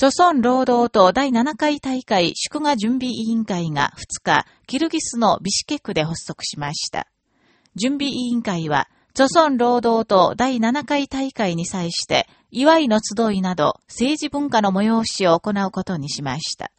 朝鮮労働党第7回大会祝賀準備委員会が2日、キルギスのビシケクで発足しました。準備委員会は、朝鮮労働党第7回大会に際して、祝いの集いなど政治文化の催しを行うことにしました。